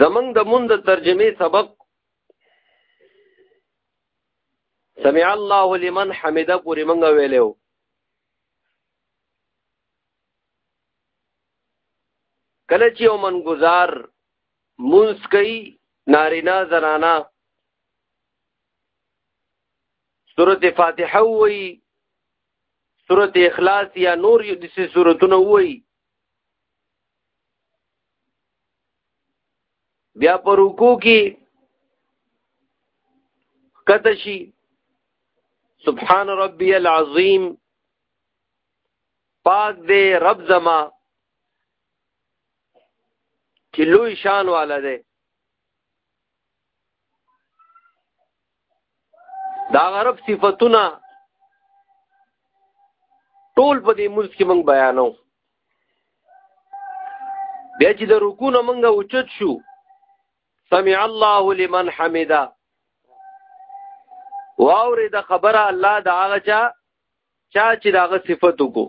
زمنګ د مون د ترجمه سبق سمع الله لمن حمده پوری منګ ویلو کله چې یو منګزار مونږ کوي نارینا زنانا سورته فاتحه وایي سورت اخلاص یا نور یو دسی سورتونه وای بیا پر رکو کې کته شي سبحان ربي العظیم پاک دې رب زما چې لوی شان والا دی دا غرب صفاتونه ټول په دې مونږ کې مونږ بیانو بیا چې د رکوع نه مونږ اوچت شو سمع الله لمن حمدا واورې د خبره الله د هغه چا چا چې د هغه صفت وکړو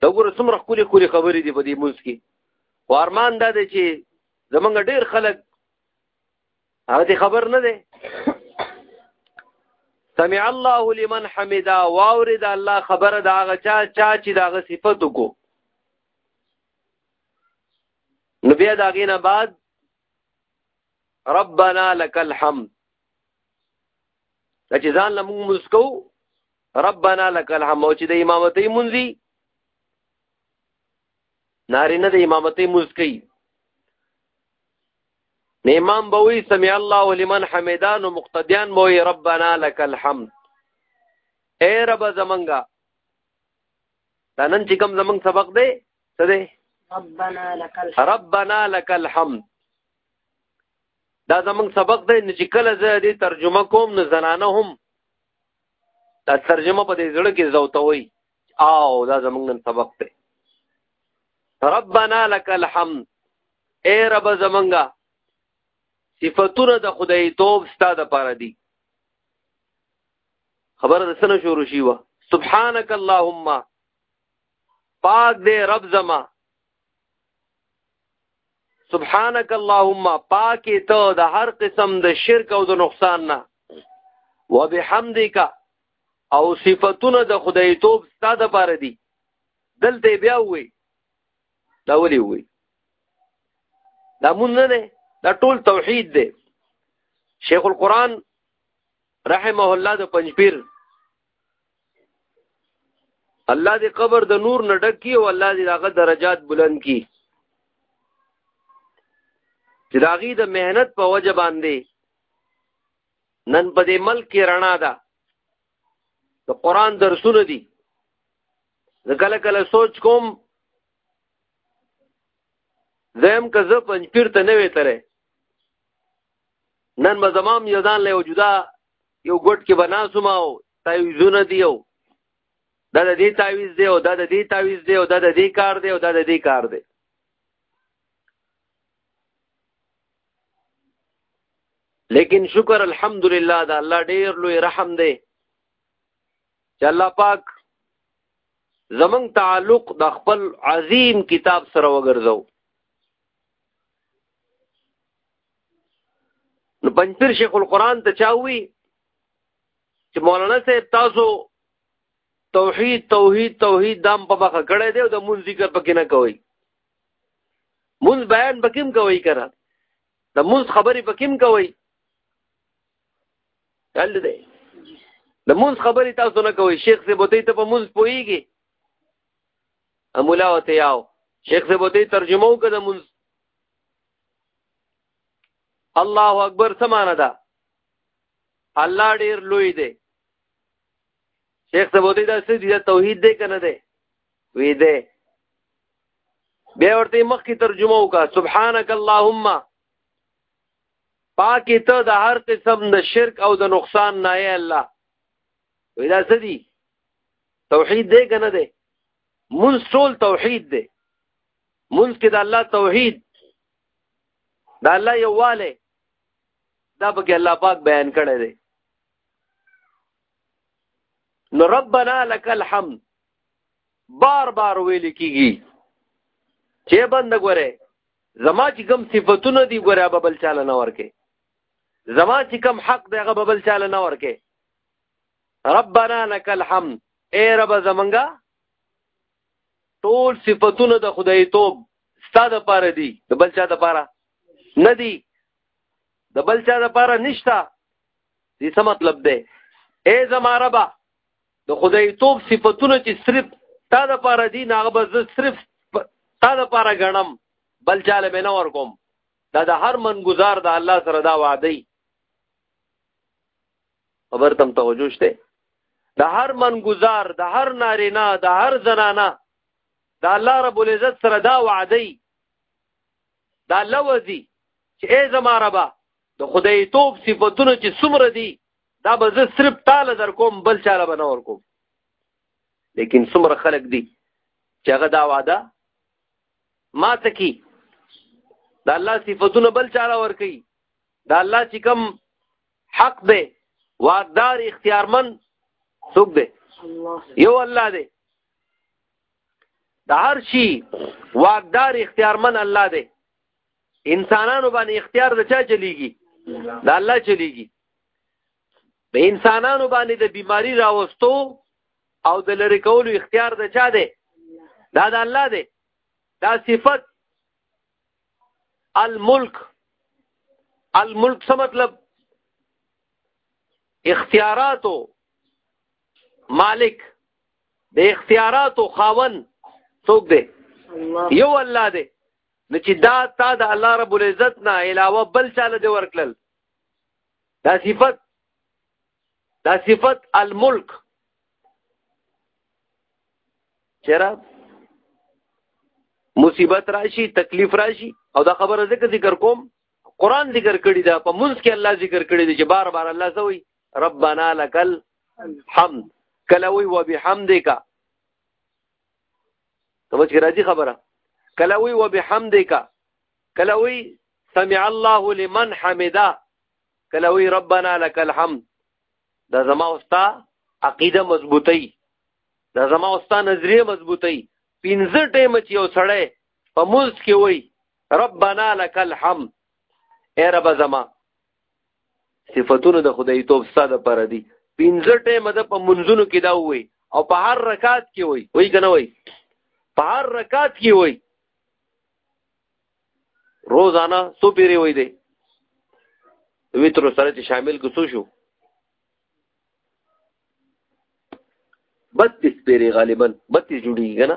دا ګوره څومره ښکلې ښکلې خبرې دي په دې مونځ کې خو ارمان دا دی چې زمونږ ډېر خلک هغه دې خبر نه دی سمع الله لمن حمدا واورد الله خبره دا هغه چا چا چې دا هغه صفت کو نو بیا دا غینه بعد ربنا لك الحمد چې ځان لمو مسکو ربنا لك الحمد چې د امامتې منځي نارینه د امامتې مسکی نو امام به وی سمع الله لمن حمدا نو مقتدیان به وی ربنا لك الحمد اے رب زمنګا دا نن چې کوم زمنګ سبق دی څه دی ربنا لك الحمد ربنا لك الحمد دا زمنګ سبق دی چې کله زه دې ترجمه کوم نو زنانه هم دا ترجمه په دې ځړ کې زوتوي او دا زمونږ نن سبق دی ربنا لك الحمد اے رب زمونږه صفاتونه د خدای توب ستا د پاره دي خبر رسنه شروع شي وا سبحانك اللهم پاک دې رب زما سبحانك اللهم پاک ته د هر قسم د شرک او د نقصان نه وبحمدک او صفاتونه د خدای توب ستاده پاره دي دلته بیا وې دا ولي وې دا مونږ نه دا ټول توحید دی شیخ القرآن رحمه الله د پنځپیر الله دې قبر د نور نه ډک کی او الله دې هغه درجات بلند کی چې داغي د مهنت په وجه باندې نن په دې ملک کې رڼا ده د قران درسونه دي زه کله کله سوچ کوم زم که زه پنځپیر ته نه وېتره نن به زمام یو ځان له وجودا یو ګټ کې بناسوم او تعویذونه دی او دا د دې تعویذ دی او دا د دې تعویذ دی او دا د دې کار دی او دا د دې کار دی لیکن شکر الحمدلله دا الله ډیر لوی رحم دی چې الله پاک زمنګ تعلق د خپل عظیم کتاب سره وګرځو نو پنځپیر شیخ القرآن ته چاوي چې مولانا صاحب تاسو توحید توحید توحید دام په مخه کړی دی او د مون ذکر پکې نه کوي مونږ بیان بکیم کوي کرا د مونږ خبرې بکیم کوي حل دی د مونږ خبرې تاسو نه کوي شیخ سے بوتي ته په مونږ پويږي امولا وته یاو شیخ سے بوتي ترجمه وکړه مونږ الله اکبر سمانه ده الله ډیر لوی دی شیخ سے بوتي دا څه دي توحید دی کنه دی وی دی بیا ورته مخکې ترجمه وکا سبحانك اللهم پاکي ته د هر قسم د شرک او د نقصان نه اے الله ودا سدي توحید دې کنه دې مون ټول توحید دې مون کې د الله توحید د الله یواله دا به الله پاک بیان کړی دی نو ربنا لك الحمد بار بار ویل کیږي چې بند غره زما چې کوم صفاتونه دي غره به بل چاله نه ورکه زما چې کوم حق دی هغه به بل چاله نه ورکه ربنا لك الحمد اے رب زمنګا ټول صفاتونه د خدای توب ستاده پاره دي د بل چا د پاره نه دي د بل چا د پاره نشتا دې څه مطلب دی اے زما ربا د خدای توب صفاتونه چې صرف تا د پاره دي ناغه به زه صرف تا د پاره غنم بل چاله به نه ور کوم دا د هر من گزار د الله سره دا وعده خبر تم توجه شته د هر من گزار د هر نارینا د هر زنانا د الله رب العزت سره دا وعده دا لوزي چې ای زما ربا د خدای توب صفاتونه چې څومره دي دا به زه صرف تاله در کوم بل چاله به نه ورکوم لیکن څومره خلک دي چې هغه دا وعده ما ته کی دا الله صفاتونه بل چاله ورکي دا الله چې کم حق دی واقدار اختیارمن څوک دی یو الله دی د هر شي واقدار اختیارمن الله دی انسانانو باندې اختیار د چا چلیږي د الله چلیږي په انسانانو باندې د بیماری راوستو او د لری کولو اختیار د چا دی دا د الله دی دا صفت الملک الملک څه مطلب اختیاراتو مالک د اختیاراتو خاون څوک دی یو الله دی نو چې دا تا د الله رب العزت نه علاوه بل چاله دی ورکړل دا صفت دا صفت الملک چیرې مصیبت راشي تکلیف راشي او دا خبره ذکر ذکر کوم قران ذکر کړی دا په منځ کې الله ذکر کړی دی چې بار بار الله سوی ربنا لکل حمد کله وی وبحمدک سمجھ کې راځي خبره کله وی وبحمدک کله وی سمع الله لمن حمدا کله وی ربنا لك الحمد دا زما اوستا عقیده مضبوطی دا زما اوستا نظریه مضبوطی پنځه ټیم چې یو سړی په موز کې وی ربنا لك الحمد اے رب زما صفاتونه د خدای توب ساده پر دي پنځه ټیمه د په منځونو کې دا وای او په هر رکعت کې وای وای کنه وای په هر رکعت کې وای روزانه سو پیری وای دی ویتر سره چې شامل کو شو بتیس پیری غالبا بتیس جوړیږي کنه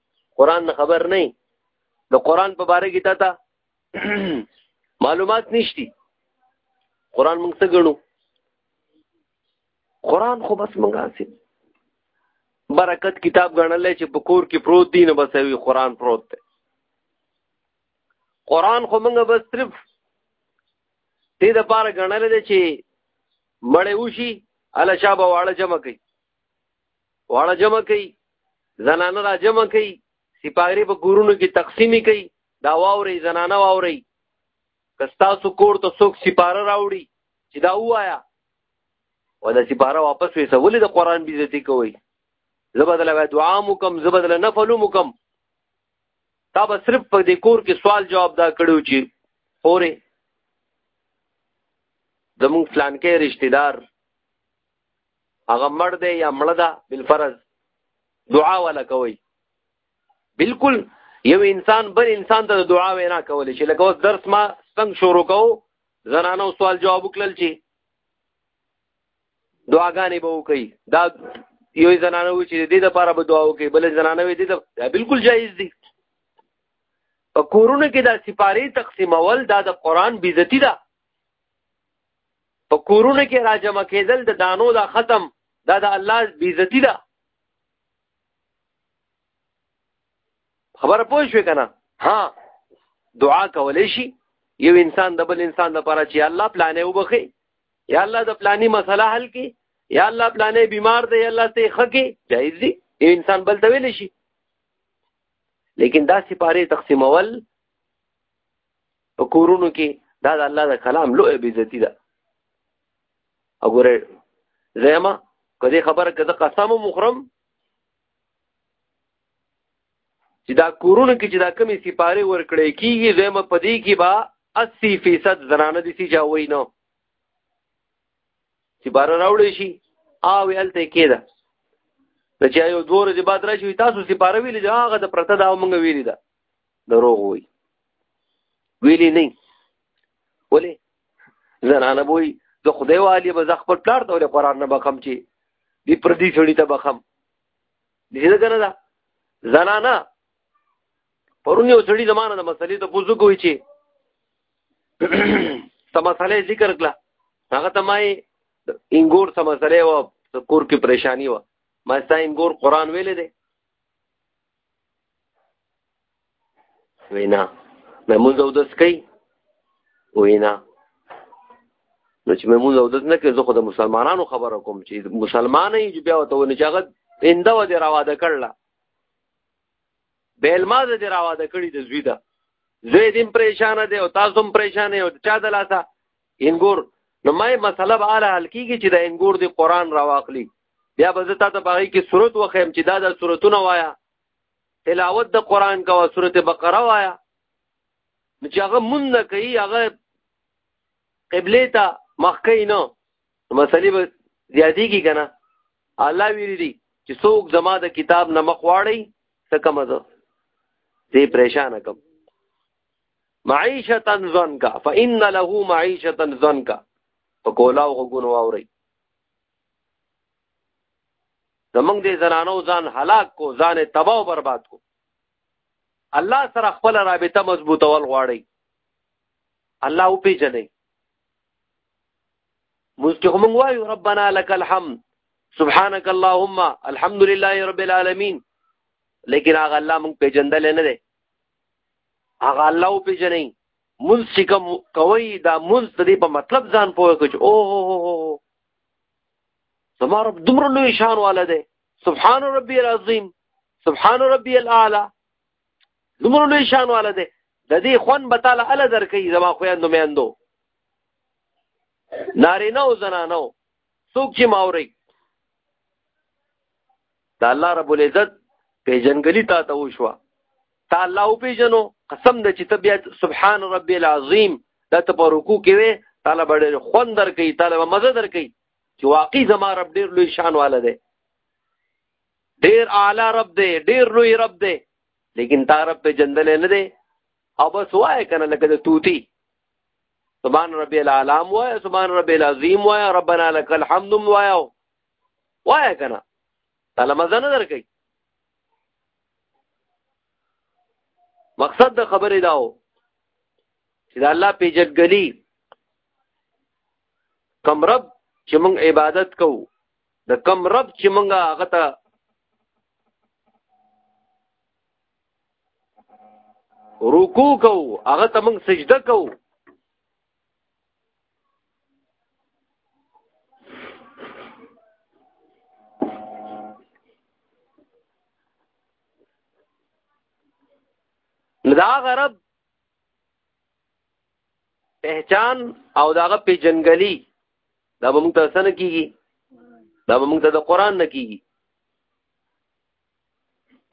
قران نه خبر نه د قران په باره کې تا معلومات نشتی قران موږ څه ګڼو قران خو بس موږ حاصل برکت کتاب ګڼل چې په کور کې پروت دی نو بس وی قران پروت دی قران خو موږ بس صرف دې د پاره ګڼل دی چې مړې وشي اله شابه واړه جمع کوي واړه جمع کوي زنانه را جمع کوي سپاغري په کورونو کې تقسیمي کوي دا واوري زنانه واوري کستا سو کور ته څوک سپاره راوړي چې دا وایا ولا سپاره واپس وېسه ولې د قران بیزتی کوي زبدل و دعا مو کم زبدل نفل مو کم تا به صرف په دې کور کې سوال جواب دا کړو چې اورې زمون فلان کې رشتہ دار هغه مړ دی یا مړه ده بالفرض دعا ولا کوي بالکل یو انسان بل انسان ته دعا وینا کولی شي لکه اوس درس ما څنګه شروع کوو زنانو سوال جواب وکړل شي دعاګانې به وکړي دا یو زنانه وي چې د دې لپاره به دعا وکړي بل زنانه وي دې دا بالکل جایز دي په کورونو کې دا سپارې تقسیمول دا د قران بیزتی ده په کورونو کې راجمع کېدل د دانو دا ختم دا د الله بیزتی ده خبره پوه شوې که نه ها دعا کولی شي یو انسان د بل انسان لپاره چې الله پلانې وبخي یا الله د پلانې مسله حل کې یا الله پلانې بیمار دی یا الله ته ښه کې جایز دی یو انسان بل ته ویلی شي لیکن دا سپاره تقسیمول په کورونو کې دا د الله د کلام لوی بیزتی ده وګوره زما کدی خبره کده قسم مخرم چې دا کورونه کې چې دا کمی سپاره ورکړې کیږي زما پدې کې با 80% زنانه دي چې جاوي نو چې بار راوړې شي او یلته کېده د چې یو دوه ورځې بعد راشي تاسو سپاره ویلې دا هغه د پرته دا مونږ ویلې ده دروغ وي ویلي نه ولې زنانه وي د خدای والی به زخ پر پلار ته ولې قرآن نه بخم چې دی پردي سړي ته بخم دې څه کنه دا زنانه پرونی یو سړي زمانه د مسلې ته پوزو کوي چې ته مسلې ذکر کړه هغه ته مای انګور ته مسلې و کور کې پریشانی و ما ستا انګور قرآن ویلې دی وینا مموز او دس کوي وینا نو چې مموز او دس نه کوي زه خو د مسلمانانو خبره کوم چې مسلمان یې بیا وته ونه چې هغه انده و دې راواده کړله بیل ما دې راواده کړی د زوی ده زوی دې پریشان دی او تاسو هم پریشان یو چا د لاسه انګور نو ما مسله به اله حل کیږي چې دا انګور دی قران راواخلی بیا به زه تا ته باغی کې صورت وخیم چې دا د صورتونه وایا تلاوت د قران کا صورت بقره وایا نو چې هغه مون نه کوي هغه قبله ته مخ کوي نو مسلې به زیاتېږي کنه الله ویری دي چې څوک زما د کتاب نه مخ واړی څه کم ده دې پریشان کم معیشتا زنکا فإن له معیشتا زنکا په کولاو غوګونو واوري زمنګ دې زنانو ځان هلاک کو ځان تباہ او برباد کو الله سره خپل رابطه مضبوطول غواړي الله او پیجنې مستقم وایو ربنا لك الحمد سبحانك اللهم الحمد لله رب العالمين لیکن هغه الله مونږ پیجندل نه دي هغه الله او پیژنې مونږ چې کوم کوي دا مونږ د دې په مطلب ځان پوهه کوي او هو هو هو زما رب دومره لوی شان والا دی سبحان ربي العظیم سبحان ربي الاعلى دومره لوی شان والا دی د دې خون به تعالی ال درکې زما خويندو میندو نارینه او زنانو څوک چې ماوري دا الله رب العزت پیژنګلی تا ته وشو تا الله او پیژنو قسم د چې تبیا سبحان ربي العظیم دا ته په رکوع کې وې تعالی بډې خوند در کوي تعالی به مزه در کوي چې واقعي زما رب ډیر لوی شان والا دی ډیر اعلی رب دی ډیر لوی رب دی لیکن تا رب په جندل نه دی او بس وای کنه لکه د توتی سبحان ربی العالم وای سبحان ربی العظیم وای ربنا لك الحمد وای وای کنه تعالی مزه نه درکې مقصد د خبرې داو چې د الله پیجنګلی کم رب چې موږ عبادت کوو د کم رب چې موږ هغه ته رکوع کوو هغه ته موږ سجده کوو دا غرب پہچان او داغه پیجنګلی دا به موږ ته سن کیږي دا به موږ ته د قران نه کیږي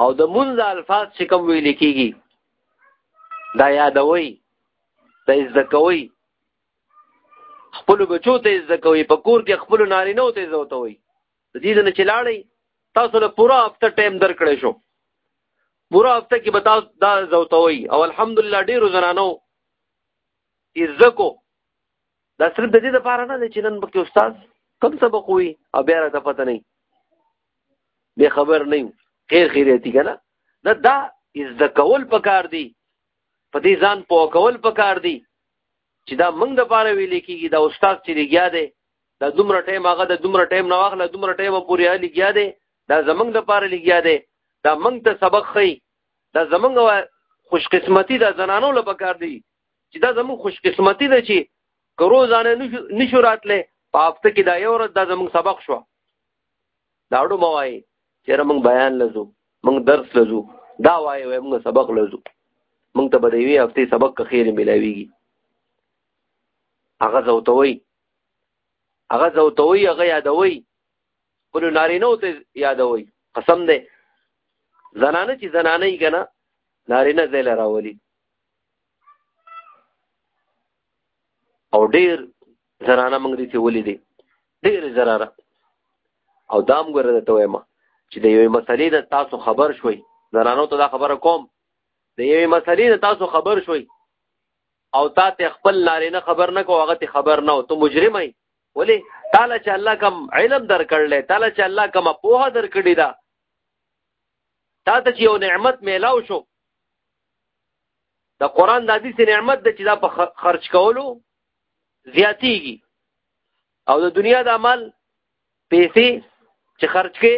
او د منځ الفاظ چې کوم ویل کېږي دا یادوي دا زده کوي خپل بچو ته زده کوي په کور کې خپل نارینه ته زده کوي د دې نه چې لاړې تاسو له پوره هفته ټایم درکړې شو پوره هفته کې به تاسو دا زده کوي او الحمدلله ډیرو زنانو زده کو دا صرف د دې لپاره نه چې نن پکې استاد کم سبق وي او بیا راته پته نه به خبر نه یو خیر خیرتی کنه نه دا از د کول پکار دی په دې ځان په کول پکار دی چې دا موږ د پاره ویل کېږي دا استاد چې لګیا دی دا دومره ټایم هغه د دومره ټایم نه واخله دومره ټایم پورې هغه لګیا دی دا زمنګ د پاره لګیا دی دا موږ ته سبق خي دا زمنګ خوش قسمتي دا زنانو لپاره کار دی چې دا زموږ خوش قسمتي ده چې کرو ځانه نشو راتله په هفته کې دا یو ورځ دا زموږ سبق شو داړو موای چیرې موږ بیان لزو موږ درس لزو دا وایي وای موږ سبق لزو موږ ته به د یوې هفتې سبق که خیر ملاویږي هغه زوتوي هغه زوتوي هغه یادوي خپل نارینه ته یادوي قسم دی زنانه چې زنانه یې کنه نارینه زیل راولي او ډیر زنانه موږ دي ته ولې دي ډیر زنانه او دام ګره ته وایم چې د یوې مسلې د تاسو خبر شوي زنانو ته دا خبره کوم د یوې مسلې د تاسو خبر شوي او تا ته خپل لارې نه خبر نه کو هغه ته خبر نه او ته مجرم یې ولی تعالی چې الله کوم علم درکړل تعالی چې الله کوم پوه درکړی دا تا ته چې یو نعمت میلاو شو دا قران د حدیث نعمت د چې دا په خرج کولو زیاتیږي او د دنیا د عمل پیسې چې خرج کې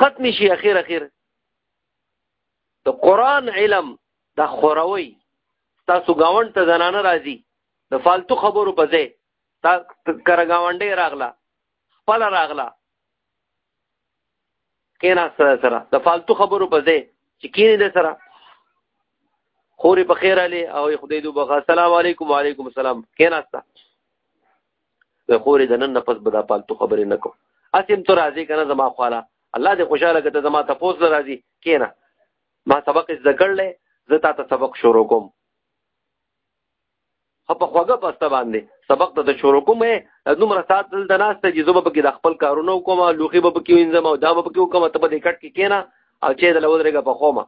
ختم شي اخیر اخیر د قران علم د خوروي تاسو گاوند ته زنانه راځي د فالتو خبرو په ځای تا کرګاونډې راغله خپل راغله کینا سره سره د فالتو خبرو په ځای چې کینې د سره خورې په خیر علي او خدای دې وبخښه السلام علیکم وعلیکم السلام کینا سره د خورې د نن نه پس به دا فالتو خبرې نه کوم اسیم تو راځي کنه زما خواله الله دې خوشاله کړه زما ته پوز راځي کینا ما سبق ذکر لې زه تا ته سبق شروع کوم په خوګه پسته باندې سبق ته شروع کوم دومره سات دلته ناشته چې زه به کې د خپل کارونه کوم لوخي به کې وینځم او دا به کې کوم ته په دې کټ کې کینا او چې د لودرګه په خومه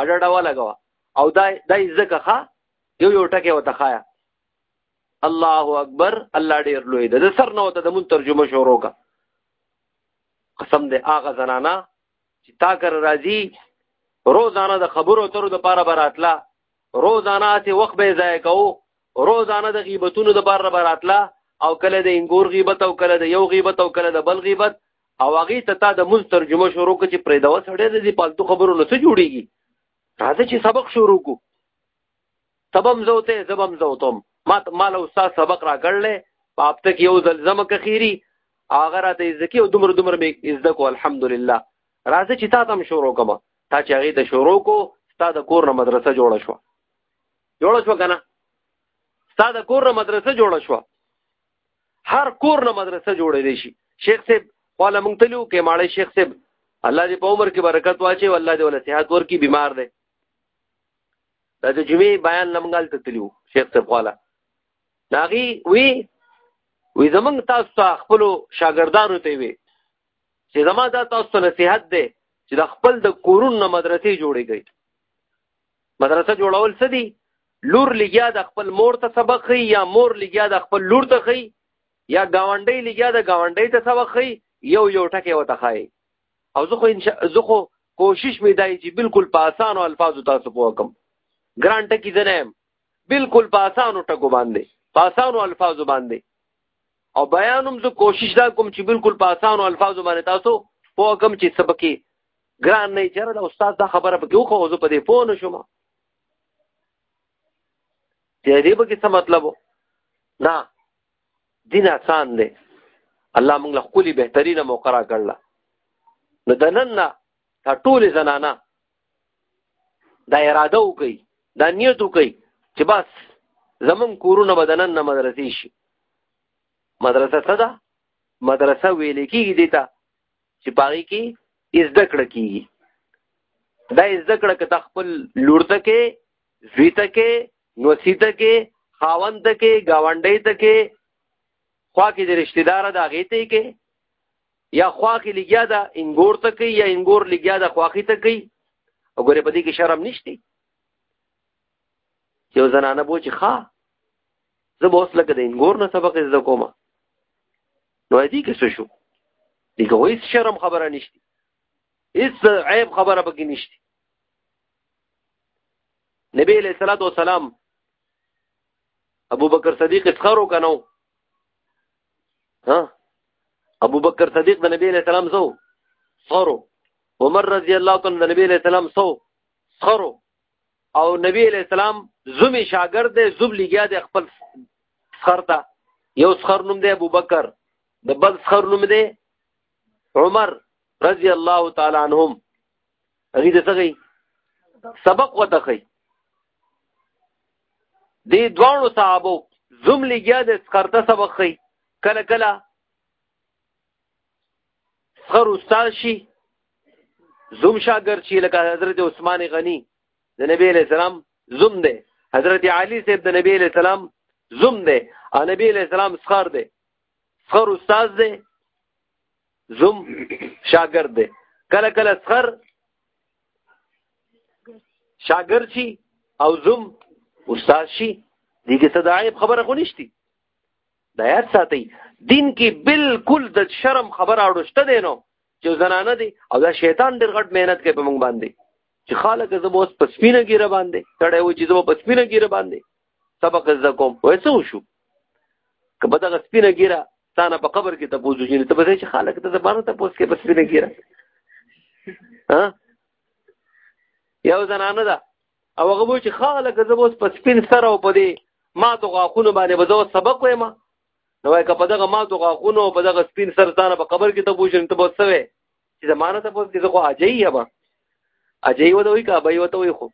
اډړه والا غوا او دا د ځکه ښا یو یو ټکی وته خایا الله اکبر الله ډیر لوی ده د سر نه وته د مون ترجمه شروع کا قسم دې اغه زنانا چې تا کر راضی روزانه د خبرو تر د پاره براتلا روزانه چې وخت به ضایع کوو روزانه د غیبتونو د بار براتله او کله د انګور غیبت او کله د یو غیبت او کله د بل غیبت او هغه ته تا د مز ترجمه شروع کړي چې پرې دا وسړې د دې پالتو خبرو نه څه جوړیږي راځي چې سبق شروع کو تبم زوته زبم زوتم ما مال او استاد سبق را کړل په هفته کې یو ځل زمکه خيري هغه راته ځکه او دومره دومره مې عزت کو الحمدلله راځه چې تا ته هم شروع کوم تا چې هغې ته شروع کو ستا د کور نه مدرسه جوړه شوه جوړه شوه که نه ستا د کور نه مدرسه جوړه شوه هر کور نه مدرسه جوړېدی شي شیخ صاحب خواله مونږ تلو کې ماړی شیخ صاحب الله دې په عمر کې برکت واچي والله دې ول صحت ورکي بیمار دی دا د جمعې بیان لمغال ته تلو شیخ صاحب خواله ناغي وی وی زمنګ تاسو ته خپل شاګردانو ته وی چې زما دا تاسو ته نصيحت دی چې د خپل د کورونو نه مدرسې جوړې کړئ مدرسه جوړول څه دي لور لګیا د خپل مور ته سبق خي یا مور لګیا د خپل لور ته خي یا گاونډي لګیا د گاونډي ته سبق خي یو یو ټکی وته خای او زه خو انشاء زه خو کوشش می دای چې بالکل په اسانو الفاظو تاسو پوه کم ګران ټکی زنه بالکل په اسانو ټکو باندې په اسانو الفاظو باندې او بیان هم زه کوشش دا کوم چې بالکل په اسانو الفاظو باندې تاسو پوه کوم چې څه پکې ګران نه یې چېرې د استاد دا خبره پکې وکړو زه په دې پوه نه شوم دې دې پکې څه مطلب و نه دین آسان دی الله موږ له خولي بهترینه موقع را کړله نو د نن نه دا ټولې زنانه دا اراده وکړي دا نیت وکړي چې بس زمون کورونه بدنن نه مدرسې شي مدرسه څه ده مدرسه ویل کېږي دیتا چې پاغي کې زده کړه کېږي دا زده کړه که خپل لور ته کې زوی ته کې نوسی ته کې خاوند ته کې گاونډي ته کې خوا کې د رشتہ دار د هغې ته کې یا خواخي لګیا ده انګور ته کوي یا انګور لګیا ده خواخي ته کوي وګوره په دې کې شرم نشته یو زنانه بوچ ښا زه به اوس لکه د انګور نه سبق زده کوم نو دې کې څه شو دې کې هیڅ شرم خبره نشته هیڅ عیب خبره پکې نشته نبی علیہ الصلوۃ والسلام ابو بکر صدیق اسخرو کنو ها ابو بکر صدیق د نبی علیہ السلام سو سرو عمر رضی الله تعالی د نبی علیہ السلام سو سرو او نبی علیہ السلام زومی شاګرد دی زوب لګیا دی خپل سخر ته یو سخر نوم دی ابو بکر د بل سخر نوم دی عمر رضی الله تعالی عنهم هغه د څه سبق وتخی دی دوانو صحابو زم لګیا د سکرته سبق خي کله کله سخر استاد شي زم شاګر شي لکه حضرت عثمان غنی د نبی له سلام زم دی حضرت علی صاحب د نبی له سلام زم دی او نبی له سلام سخر دی سخر استاد دی زم شاګر دی کله کله سخر شاګرد شي او زم استاد شي دي کې صدايب خبره خو نشتی دا یاد ساتي دین کې بالکل د شرم خبره اړوشته دی نو چې زنانه دي او دا شیطان ډېر غټ مهنت کوي په موږ باندې چې خالق زبو اوس پسپینه ګیره باندې تړې و چې زبو پسپینه ګیره باندې سبق زده کوم وایسو شو که په دغه سپینه ګیره تا نه په قبر کې تاسو ځینې ته به چې خالق ته زبانه تاسو کې بس نه کیره ها یو زنانه ده او هغه وو چې خالق زه اوس په سپین سره او په دې ما ته غاخونه باندې به زه سبق وایم نو وای که په دغه ما ته غاخونه او په دغه سپین سره تا نه په قبر کې تاسو ځینې ته به سوي چې زمانه تاسو کې زه خو اجي یم اجي و دوی کا به وته وي خو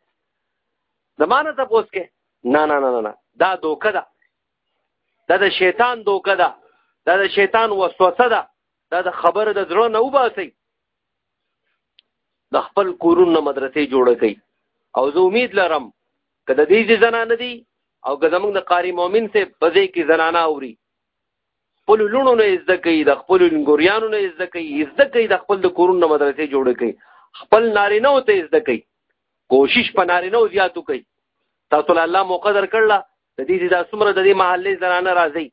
زمانه تاسو کې نه نه نه نه دا دوکه ده دا د شیطان دوکه ده دا د شیطان وسوسه ده دا د خبر د زړه نه وباسي د خپل کورونه مدرسې جوړه کړي او زه امید لرم که د دې زنانه دي او که زمونږ د قاری مؤمن سه په ځای کې زنانه اوري خپل لونو نه زده کوي د خپل لنګوریانو نه زده کوي زده کوي د خپل د کورونه مدرسې جوړ کوي خپل نارینه او ته زده کوي کوشش په نارینه او زیاتو کوي تاسو له الله مقدر کړل د دې چې دا څومره د دې محلې زنانه راځي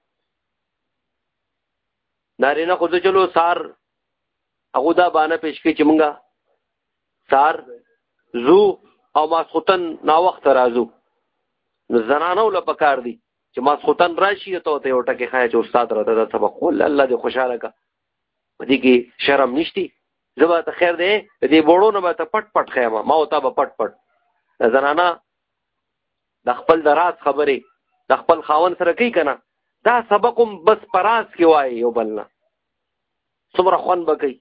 نارینه خو چلو سار هغه دا بانه پیش کوي چې مونږه سار زو او ماسختن نا وخت راځو نو زنانو له پکار دي چې ماسختن راشي ته ته یو ټکی خای چې استاد راته دا سبق ول الله دې خوشاله کا پدې کې شرم نشتی زما ته خیر دی دې بوړو نه به ته پټ پټ خیمه ما او تا به پټ پټ زنانا د خپل د راز خبرې د خپل خاون سره کوي کنه دا سبق هم بس پراز کې وایي یو بل نه څومره خوند به کوي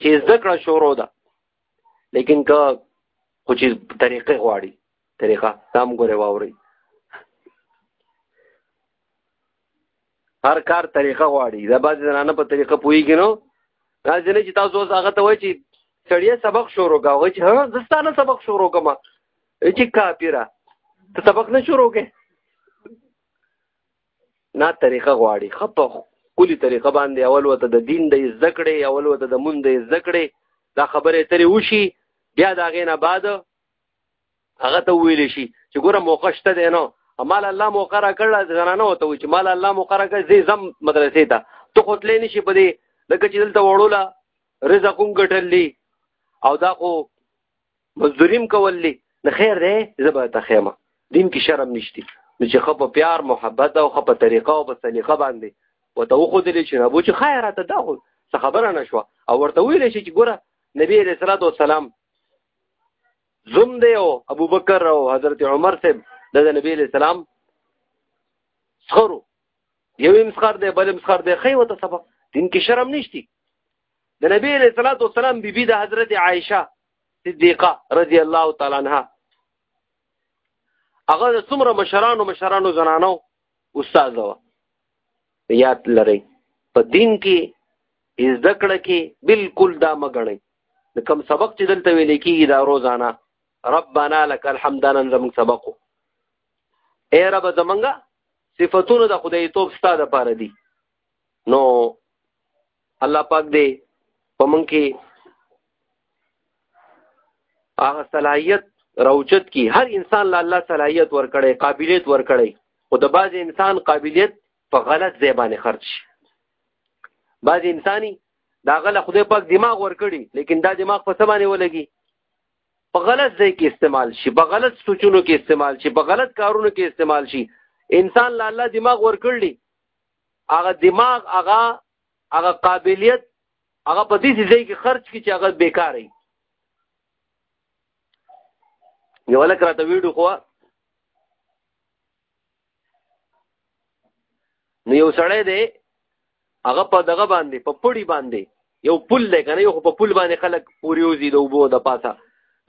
چې زده کړه شروع ده لیکن که خو چې طریقې غواړي طریقه دا هم ګورې واورئ هر کار طریقه غواړي دا بعضې زنانه په طریقه پوهېږي نو دا ځینې چې تاسو اوس هغه ته وایي چې سړیه سبق شروع کا وایي چې ها زه ستا نه سبق شروع کوم چې کاپیره ته سبق نه شروع کې نه طریقه غواړي ښه په ښکلي طریقه باندې اول ورته د دین د زده کړې اول ورته د مونږ د زده کړې دا خبرې ترې وشي بیا د هغې نه بعد هغه ته ویل شي چې ګوره موقع شته دی نو مال الله موقع را کړل زنانه وته وي چې مال الله موقع را کړ زی زم مدرسې ته ته خو تلې نشي په دې لکه چې دلته وړولا رزق هم ګټلې او دا خو مزدوریم کولې نه خیر دی زبر ته خیمه دین کې شرم نشتی نو چې خپ پیار محبت او خپ طریقه او په سلیقه باندې وته خو دې چې نه بو چې خیره ته دا خو خبره نشوه او ورته ویل شي چې ګوره نبی رسول الله سلام زوم دی او ابو بکر او حضرت عمر صاحب د نبی له سلام سخرو یو مسخر دی بل مسخر دی خی وته سبق دین کې شرم نشتی د نبی له صلوات و سلام بی بی د حضرت عائشه صدیقه رضی الله تعالی عنها هغه د څومره مشرانو مشرانو زنانو استاد و یاد لرئ په دین کې زده کړه کې بالکل دا مګړی د کوم سبق چې دلته ویل کېږي دا روزانه ربنا لك الحمد نن زموږ سبق اے رب زمونږ صفاتونه د خدای توپ ستاده پاره دي نو الله پاک دې پمن کې هغه صلاحیت روجت کی هر انسان له الله صلاحیت ورکړي قابلیت ورکړي او د باز انسان قابلیت په غلط ځای باندې خرج شي باز انساني دا غله خدای پاک دماغ ورکړي لیکن دا دماغ په څه باندې ولګي په غلط ځای کې استعمال شي په غلط سوچونو کې استعمال شي په غلط کارونو کې استعمال شي انسان له الله دماغ ورکړي هغه دماغ هغه هغه قابلیت هغه په دې ځای کې خرج کی چې هغه بیکاري یو لکه راته ویډیو خو نو یو سړی دی هغه په دغه باندې په پړی باندې یو پل دی کنه یو په پل باندې خلک پوری وزي د وبو د پاسه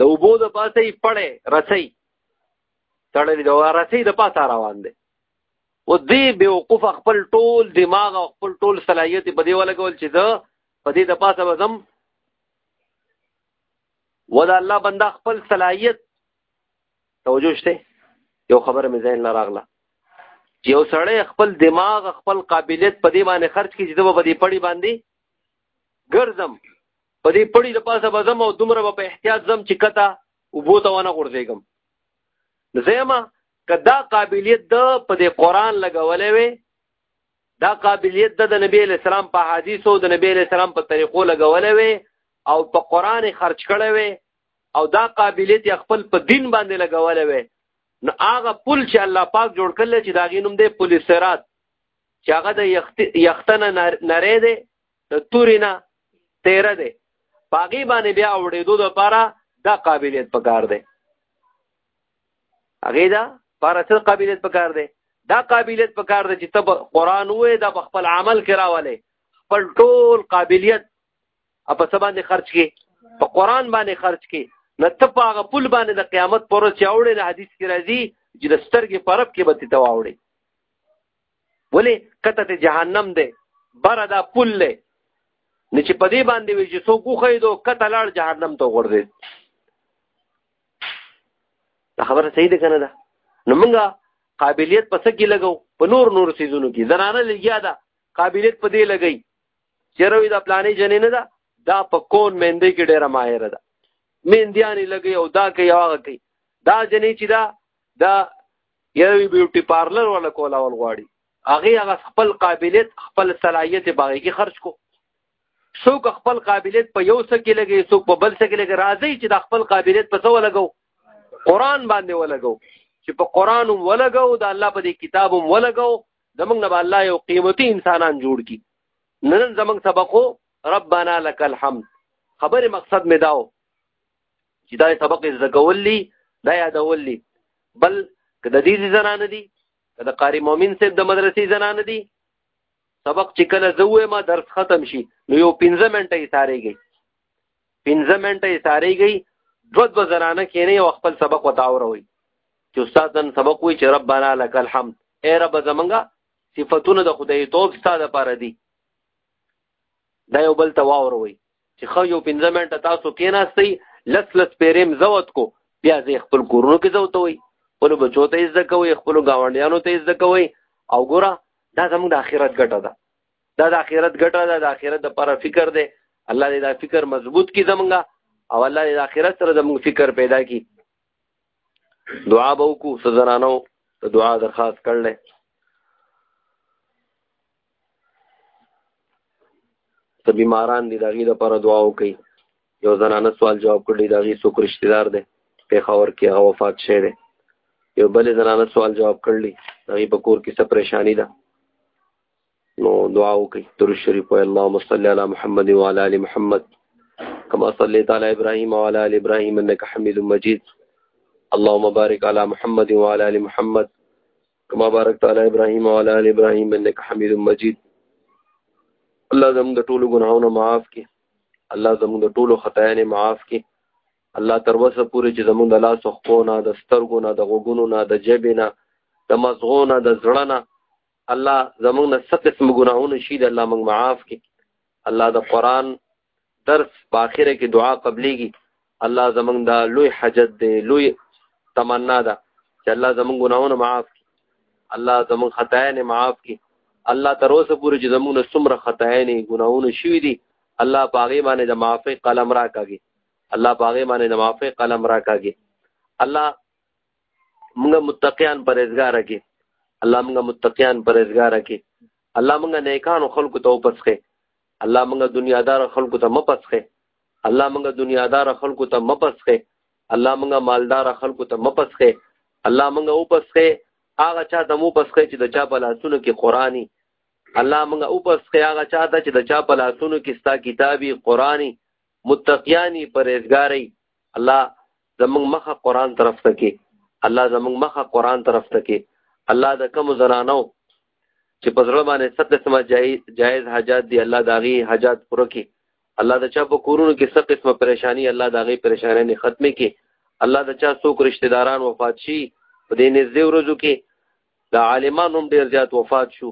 د وبو د پاسه یې پړې رسي تړلې دا رسي د پاسه روان دی و دې به وقوف خپل ټول دماغ او خپل ټول صلاحیت په دې ولګول چې دا په دې د پاسه وزم ودا الله بندا خپل صلاحیت توجه شته یو خبره مې ذهن نه راغله یو سړی خپل دماغ خپل قابلیت په دې باندې خرج کړي چې د په دې پړی باندې ګرځم په دې پړی د پاسه بزم او دومره په احتیاط زم چې کته وبو ته ونه غورځېږم زېما کدا قابلیت د په دې قران لګولې وي دا قابلیت د نبی علی السلام په حدیثو د نبی علی السلام په طریقو لګولې وي او په قران خرج کړي وي او دا قابلیت یې خپل په دین باندې لګولی وی نو هغه پل چې الله پاک جوړ کړل چې دا غي نوم دی پل سرات چې هغه د یختنه نری دی د تورې نه تیره دی په هغې باندې بیا اوړېدو دپاره دا قابلیت په کار دی هغې دا پاره څه قابلیت په کار دی دا قابلیت په کار دی چې ته قرآن ووایې دا په خپل عمل کې راولې خپل ټول قابلیت اپ څه باندې خرج کې په قران باندې خرج کې نه ته په هغه پل باندې د قیامت پر ورځ چاوړې نه حدیث کې راځي چې د سترګې پرب کې به ته واوړې ولې کته ته جهنم دی بر دا پل دی نه چې په دې باندې وي چې څوک وخېدو کته لاړ جهنم ته وغورځي دا خبره صحیح ده کنه دا نو موږ قابلیت پس کې لګو په نور نور سيزونو کې زنانه لګیا ده قابلیت په دې لګي چیرې دا پلانې جنې نه ده دا په کون مندې کې ډېره ماهره ده مندیانی لګي او دا کوي هغه کوي دا جنې چې دا دا یوې بیوټي پارلر ولا کولا ول غواړي هغه هغه خپل قابلیت خپل صلاحیت باغې کې خرج کو څوک خپل قابلیت په یو څه کې لګي څوک په بل څه کې لګي راځي چې د خپل قابلیت په څه ولګو قران باندې ولګو چې په قران ولګو د الله په دې کتاب ولګو زمنګ نه الله یو قیمتي انسانان جوړ کی نن زمنګ سبقو ربانا لك الحمد خبره مقصد می داو چې دا سبق زکول لی دا یادول لی بل کده دې زنان دي کده قاری مؤمن صاحب د مدرسې زنان دي سبق چې کله زوې ما درس ختم شي نو یو 15 منټه یې ساريږي 15 منټه یې ساريږي دو دو زنانه کینې او خپل سبق وتاوروي چې استاد نن سبق وی چې ربانا لك الحمد اے رب زمونږه صفاتونه د خدای توب ستاسو لپاره دي دا یو بل ته واوروي چې خو یو پنځه منټه تاسو کېناستئ لس لس پیریم زوت کو بیا زه خپل کورونو کې زوت وي خپل بچو ته عزت کوي خپل گاونډیانو ته عزت کوي او ګوره دا زموږ د آخرت ګټه ده دا د آخرت ګټه ده د آخرت لپاره فکر دی الله دې دا فکر مضبوط کړي زمونږه او الله دې د آخرت سره زموږ فکر پیدا کړي دعا به وکړو څه زنانو د دعا درخواست کړل ته بیماران دي دغه لپاره دعا وکړي یو زنانه سوال جواب کړی دغه څوک رشتہ دار دی په خور کې هغه وفات شوی دی یو بل زنانه سوال جواب کړلی دغه په کور کې څه پریشانی ده نو دعا وکړئ درود شریف وای اللهم صل علی محمد وعلى ال محمد كما صليت على ابراهيم وعلى ال ابراهيم انك حميد مجيد اللهم بارك على محمد وعلى ال محمد كما باركت على ابراهيم وعلى ال ابراهيم انك حميد مجيد الله زموږ د ټولو ګناهونو معاف کړي الله زموږ د ټولو خطايانې معاف کړي الله تر وسه پورې چې زموږ د لاس خو نه د سترګو نه د غوګونو نه د جبې نه د مزغو نه د زړه نه الله زمونږ نه څه قسم ګناهونه شي د الله موږ معاف کړي الله د قران درس په اخره کې دعا قبليږي الله زمونږ دا لوی حاجت دی لوی تمنا ده چې الله زمونږ ګناهونه معاف کړي الله زمونږ خطايانې معاف کړي الله تر اوسه پورې چې زمونږ څومره خطايانې ګناهونه شوي دي الله پاغه باندې د معافي قلم راکاږي الله پاغه باندې د معافي قلم راکاږي الله موږ متقیان پرهیزګار کی الله موږ متقیان پرهیزګار کی الله موږ نیکانو خلکو ته وپسخه الله موږ دنیادار خلکو ته مپسخه الله موږ دنیادار خلکو ته مپسخه الله موږ مالدار خلکو ته مپسخه الله موږ وپسخه هغه چا ته مو پسخه چې د چا په لاسونو کې قرآني الله موږ او پس خیاغه چاته چې د چا په لاسونو کې ستا کتابي قرآني متقیانی پرهیزګاری الله زمونږ مخه قران طرف ته کې الله زمونږ مخه قران طرف ته کې الله د کوم زنانو چې په زړه باندې څه قسمه جایز حاجات دي الله داغي حاجات پوره کې الله د چا په کورونو کې څه قسمه پریشانی الله داغي پریشانی نه ختمه کې الله د چا څوک رشتہ داران وفات شي په دې نږدې ورځو کې د عالمانو هم ډیر زیات وفات شو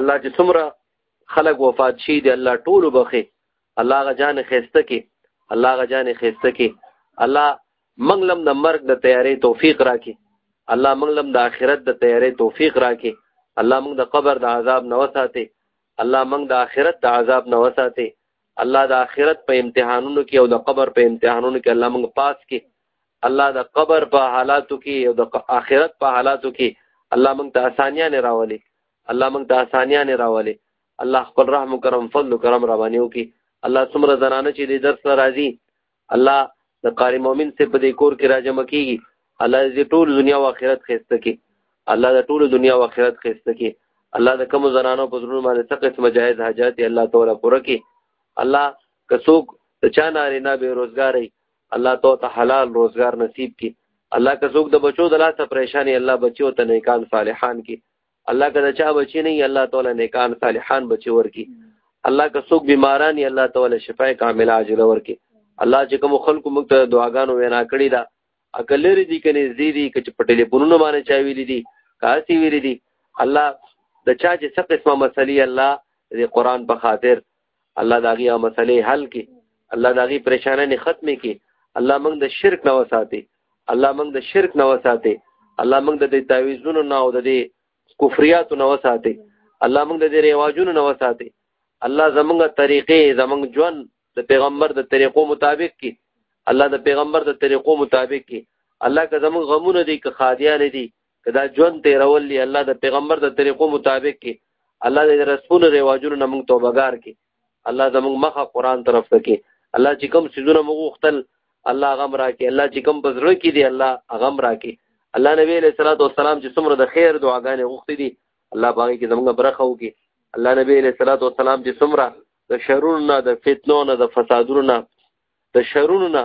الله چې څومره خلق وفات شي دی الله ټول بخي الله غ جان خسته کې الله غ جان خسته کې الله منګلم د مرګ د تیارې توفیق راکې الله منګلم د آخرت د تیارې توفیق راکې الله موږ د قبر د عذاب نه وساتي الله موږ د آخرت د عذاب نه وساتي الله د آخرت په امتحانونو کې او د قبر په امتحانونو کې الله موږ پاس کې الله د قبر په حالاتو کې او د آخرت په حالاتو کې الله موږ ته اسانیاں راولي الله موږ ته اسانیان راولي الله خپل رحم او کرم فضل او کرم را باندې وکي الله څومره زنانه چې د درس نه راځي الله د قاری مؤمن څخه په دې کور کې راجم کیږي الله دې ټول دنیا او آخرت خسته کړي الله د ټول دنیا او آخرت خسته کړي الله د کوم زنانو په زړونو باندې څه قسم جایز حاجات الله تعالی پوره کړي الله که څوک د چا نارینه به روزګاری الله تو ته حلال روزګار نصیب کی الله که څوک د بچو د لاسه پریشانی الله بچو ته نیکان صالحان کی الله که د چا بچی نه الله تعالی نیکان صالحان بچی ورکی الله که څوک بیماران یې الله تعالی شفای کامله عاجله ورکی الله چې کوم خلکو موږ ته دعاګانو وینا کړې ده اکلر دي کني زیری کچ په ټلیفونونو باندې چا ویلې دي کاسي ویلې دي الله د چا چې څه قسمه مسلې الله دې قران په خاطر الله دا غي مسلې حل کې الله دا غي پریشانه نه ختمې کې الله موږ د شرک نه وساتي الله موږ د شرک نه وساتي الله موږ د دې تعویذونو نه او د دې کفریاتو نه وساتي الله موږ د دې ریواجونو نه وساتي الله زمونږه طریقې زمونږ ژوند د پیغمبر د طریقو مطابق کی الله د پیغمبر د طریقو مطابق کی الله که زمونږ غمونه دي که خادیان دي کدا ژوند تیرول دی الله د پیغمبر د طریقو مطابق کې الله دې رسول رواجونو نه موږ توبګار کې الله زموږ مخه قران طرف ته کې الله چې کوم سيزونه موږ وختل الله غم راکې الله چې کوم بزړه کې دی الله غم راکې الله نبی علیہ الصلوۃ والسلام چې څومره د خیر دعاګانې غوښتې دي الله باندې کې زموږ برخه وکي الله نبی علیہ الصلوۃ والسلام چې څومره د شرونو نه د فتنو نه د فسادونو نه د شرونو نه